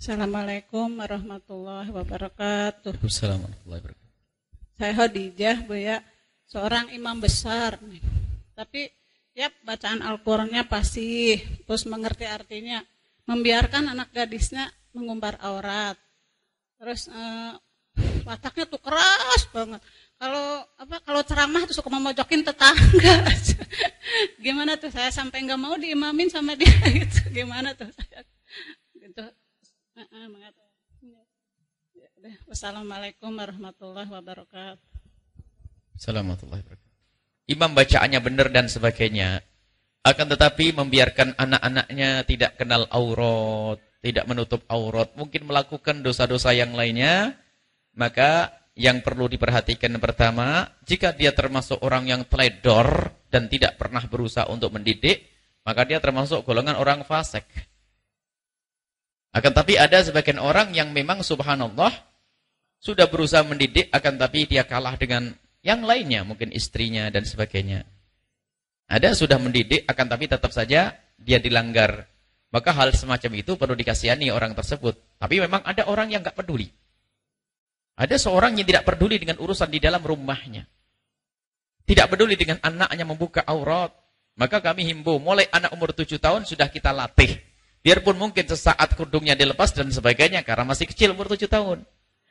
Assalamualaikum warahmatullahi wabarakatuh. Assalamualaikum warahmatullahi wabarakatuh. Saya Hadijah, Bu ya. Seorang imam besar nih. Tapi ya bacaan Al-Qur'annya pasti terus mengerti artinya. Membiarkan anak gadisnya mengumbar aurat. Terus eh, wataknya tuh keras banget. Kalau apa kalau ceramah tuh suka memojokin tetangga. Gimana tuh saya sampai nggak mau diimamin sama dia gitu. Gimana tuh saya gitu Ya Wassalamualaikum warahmatullahi wabarakatuh. Assalamualaikum warahmatullahi wabarakatuh. Imam bacaannya benar dan sebagainya. Akan tetapi membiarkan anak-anaknya tidak kenal aurat, tidak menutup aurat, mungkin melakukan dosa-dosa yang lainnya, maka yang perlu diperhatikan pertama, jika dia termasuk orang yang teledor dan tidak pernah berusaha untuk mendidik, maka dia termasuk golongan orang fasik. Akan tapi ada sebagian orang yang memang subhanallah sudah berusaha mendidik akan tapi dia kalah dengan yang lainnya, mungkin istrinya dan sebagainya. Ada sudah mendidik akan tapi tetap saja dia dilanggar. Maka hal semacam itu perlu dikasihani orang tersebut. Tapi memang ada orang yang nggak peduli. Ada seorang yang tidak peduli dengan urusan di dalam rumahnya. Tidak peduli dengan anaknya membuka aurat. Maka kami himbau, mulai anak umur tujuh tahun sudah kita latih Biarpun mungkin sesaat kudungnya dilepas dan sebagainya karena masih kecil umur 7 tahun.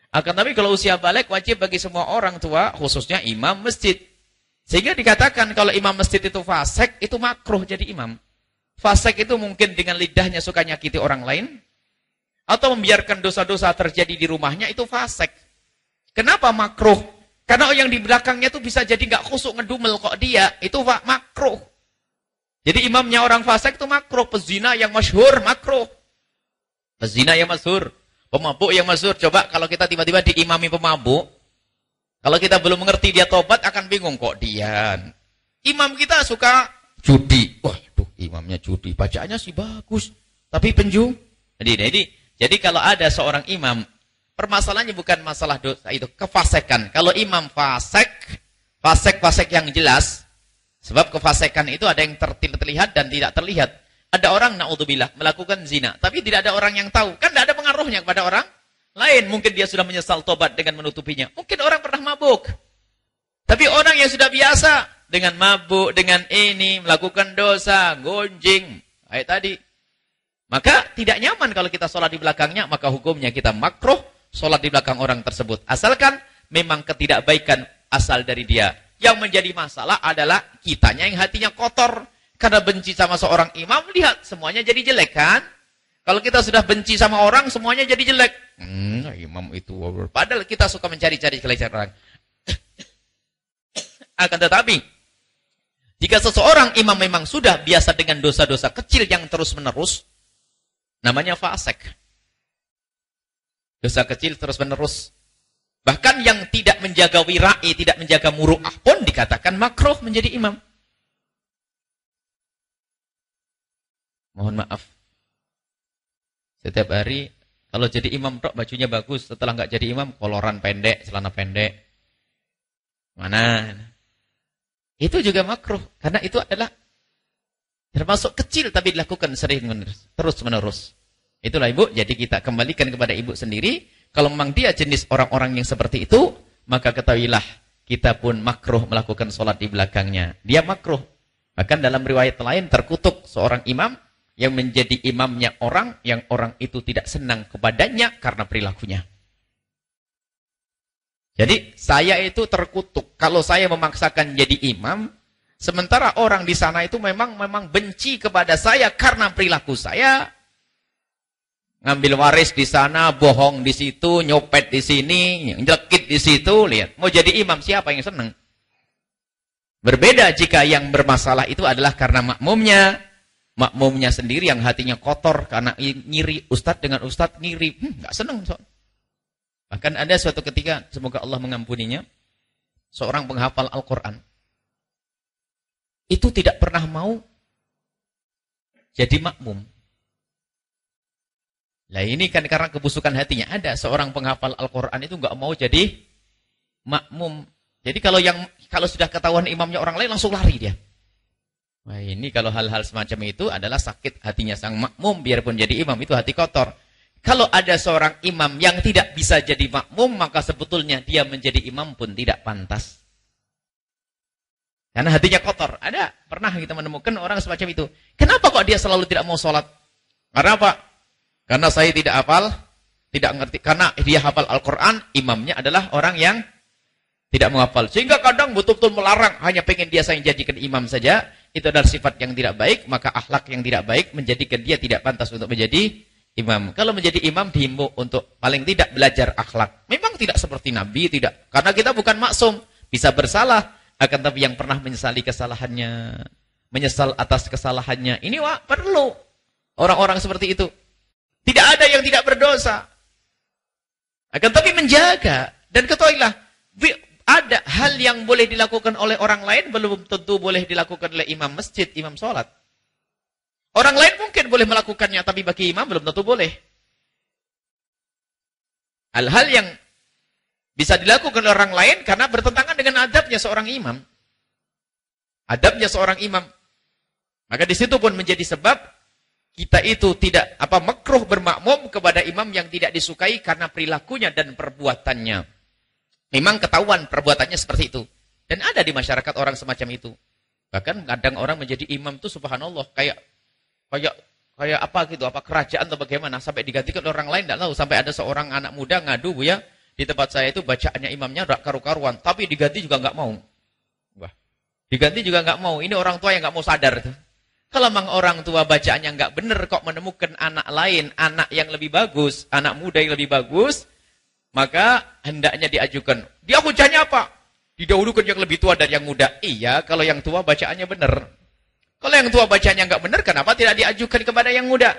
Akan tapi kalau usia balik wajib bagi semua orang tua khususnya imam masjid. Sehingga dikatakan kalau imam masjid itu fasek itu makruh jadi imam. Fasek itu mungkin dengan lidahnya suka nyakiti orang lain atau membiarkan dosa-dosa terjadi di rumahnya itu fasek. Kenapa makruh? Karena yang di belakangnya itu bisa jadi nggak khusuk ngedumel kok dia, itu makruh. Jadi imamnya orang fasik itu makruh, pezina yang masyhur makruh. Pezina yang masyhur, pemabuk yang masyhur. Coba kalau kita tiba-tiba diimami pemabuk, kalau kita belum mengerti dia tobat akan bingung kok dia. Imam kita suka judi. Wah, tuh imamnya judi, bacaannya sih bagus, tapi penju. Jadi, jadi, jadi kalau ada seorang imam, permasalahannya bukan masalah dosa itu, kefasekan. Kalau imam fasek, fasek-fasek yang jelas, Sebab kefasikan itu ada yang terlihat dan tidak terlihat. Ada orang, na'udzubillah, melakukan zina. Tapi tidak ada orang yang tahu. Kan tidak ada pengaruhnya kepada orang lain. Mungkin dia sudah menyesal tobat dengan menutupinya. Mungkin orang pernah mabuk. Tapi orang yang sudah biasa dengan mabuk, dengan ini, melakukan dosa, gonjing. Kayak tadi. Maka tidak nyaman kalau kita sholat di belakangnya. Maka hukumnya kita makruh sholat di belakang orang tersebut. Asalkan memang ketidakbaikan asal dari dia yang menjadi masalah adalah kitanya yang hatinya kotor. Karena benci sama seorang imam, lihat semuanya jadi jelek kan? Kalau kita sudah benci sama orang, semuanya jadi jelek. Hmm, imam itu. Padahal kita suka mencari-cari kelecehan orang. Akan tetapi, jika seseorang imam memang sudah biasa dengan dosa-dosa kecil yang terus-menerus, namanya fasek. Dosa kecil terus-menerus. Bahkan yang tidak menjaga wirai, tidak menjaga muru'ah pun dikatakan makruh menjadi imam. Mohon maaf. Setiap hari kalau jadi imam tok bajunya bagus, setelah nggak jadi imam koloran pendek, celana pendek. Mana? Itu juga makruh karena itu adalah termasuk kecil tapi dilakukan sering terus menerus. Itulah Ibu, jadi kita kembalikan kepada Ibu sendiri kalau memang dia jenis orang-orang yang seperti itu, maka ketahuilah kita pun makruh melakukan sholat di belakangnya. Dia makruh. Bahkan dalam riwayat lain terkutuk seorang imam yang menjadi imamnya orang yang orang itu tidak senang kepadanya karena perilakunya. Jadi saya itu terkutuk kalau saya memaksakan jadi imam, sementara orang di sana itu memang memang benci kepada saya karena perilaku saya, ngambil waris di sana, bohong di situ, nyopet di sini, nyelekit di situ, lihat. Mau jadi imam siapa yang senang? Berbeda jika yang bermasalah itu adalah karena makmumnya, makmumnya sendiri yang hatinya kotor karena ngiri ustadz dengan ustadz ngiri, hmm, nggak senang so. Bahkan ada suatu ketika, semoga Allah mengampuninya, seorang penghafal Al-Quran. Itu tidak pernah mau jadi makmum. Lah ini kan karena kebusukan hatinya. Ada seorang penghafal Al-Quran itu nggak mau jadi makmum. Jadi kalau yang kalau sudah ketahuan imamnya orang lain langsung lari dia. Wah ini kalau hal-hal semacam itu adalah sakit hatinya sang makmum biarpun jadi imam itu hati kotor. Kalau ada seorang imam yang tidak bisa jadi makmum, maka sebetulnya dia menjadi imam pun tidak pantas. Karena hatinya kotor. Ada, pernah kita menemukan orang semacam itu. Kenapa kok dia selalu tidak mau sholat? Karena apa? Karena saya tidak hafal, tidak ngerti. Karena dia hafal Al-Quran, imamnya adalah orang yang tidak menghafal. Sehingga kadang betul-betul melarang, hanya pengen dia saya jadikan imam saja. Itu adalah sifat yang tidak baik, maka akhlak yang tidak baik menjadikan dia tidak pantas untuk menjadi imam. Kalau menjadi imam dihimbau untuk paling tidak belajar akhlak. Memang tidak seperti Nabi, tidak. Karena kita bukan maksum. Bisa bersalah. Akan tapi yang pernah menyesali kesalahannya. Menyesal atas kesalahannya. Ini wah, perlu. Orang-orang seperti itu. Tidak ada yang tidak berdosa. Akan tapi menjaga. Dan ketahuilah. Ada hal yang boleh dilakukan oleh orang lain. Belum tentu boleh dilakukan oleh imam masjid, imam sholat. Orang lain mungkin boleh melakukannya, tapi bagi imam belum tentu boleh. Hal-hal yang bisa dilakukan oleh orang lain karena bertentangan dengan adabnya seorang imam. Adabnya seorang imam. Maka di situ pun menjadi sebab kita itu tidak apa makruh bermakmum kepada imam yang tidak disukai karena perilakunya dan perbuatannya. Memang ketahuan perbuatannya seperti itu. Dan ada di masyarakat orang semacam itu. Bahkan kadang orang menjadi imam itu subhanallah kayak kayak kayak apa gitu, apa kerajaan atau bagaimana sampai digantikan orang lain tidak tahu sampai ada seorang anak muda ngadu Bu ya di tempat saya itu bacaannya imamnya tidak karu-karuan tapi diganti juga nggak mau. Wah. Diganti juga nggak mau. Ini orang tua yang nggak mau sadar tuh. Kalau memang orang tua bacaannya nggak benar kok menemukan anak lain, anak yang lebih bagus, anak muda yang lebih bagus, maka hendaknya diajukan. Dia hujahnya apa? Didahulukan yang lebih tua dari yang muda. Iya, kalau yang tua bacaannya benar. Kalau yang tua bacanya nggak benar, kenapa tidak diajukan kepada yang muda?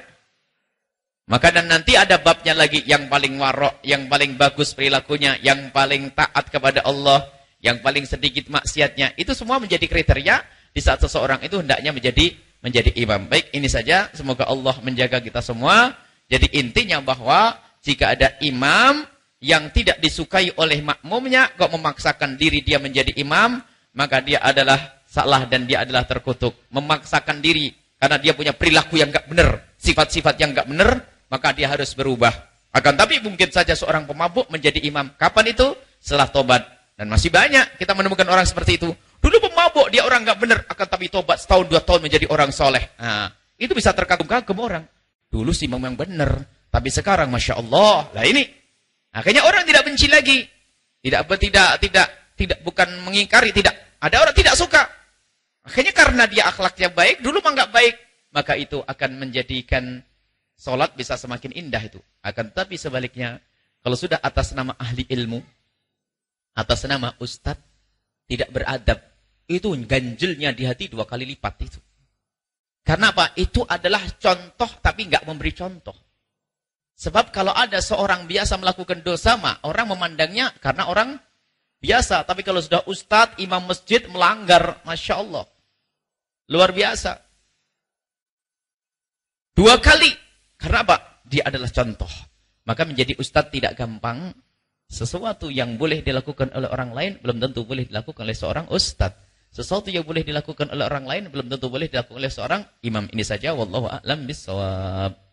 Maka dan nanti ada babnya lagi yang paling warok, yang paling bagus perilakunya, yang paling taat kepada Allah, yang paling sedikit maksiatnya. Itu semua menjadi kriteria di saat seseorang itu hendaknya menjadi menjadi imam. Baik, ini saja. Semoga Allah menjaga kita semua. Jadi intinya bahwa jika ada imam yang tidak disukai oleh makmumnya, kok memaksakan diri dia menjadi imam, maka dia adalah salah dan dia adalah terkutuk. Memaksakan diri karena dia punya perilaku yang enggak benar, sifat-sifat yang enggak benar, maka dia harus berubah. Akan tapi mungkin saja seorang pemabuk menjadi imam. Kapan itu? Setelah tobat. Dan masih banyak kita menemukan orang seperti itu. Dulu pemabuk, dia orang enggak benar. Akan tapi tobat setahun, dua tahun menjadi orang soleh. Nah, itu bisa terkagum-kagum orang. Dulu sih imam yang benar. Tapi sekarang, Masya Allah. Lah ini. Akhirnya orang tidak benci lagi. Tidak, tidak, tidak, tidak, bukan mengingkari, tidak. Ada orang tidak suka. Akhirnya karena dia akhlaknya baik, dulu mah nggak baik, maka itu akan menjadikan sholat bisa semakin indah itu. Akan tetapi sebaliknya, kalau sudah atas nama ahli ilmu, atas nama ustadz, tidak beradab, itu ganjilnya di hati dua kali lipat itu. Karena apa? Itu adalah contoh tapi nggak memberi contoh. Sebab kalau ada seorang biasa melakukan dosa, mah orang memandangnya karena orang biasa. Tapi kalau sudah ustadz, imam masjid melanggar, masya Allah, luar biasa. Dua kali, karena apa? Dia adalah contoh. Maka menjadi ustadz tidak gampang. Sesuatu yang boleh dilakukan oleh orang lain belum tentu boleh dilakukan oleh seorang ustadz. Sesuatu yang boleh dilakukan oleh orang lain belum tentu boleh dilakukan oleh seorang imam. Ini saja wallahu a'lam bissawab.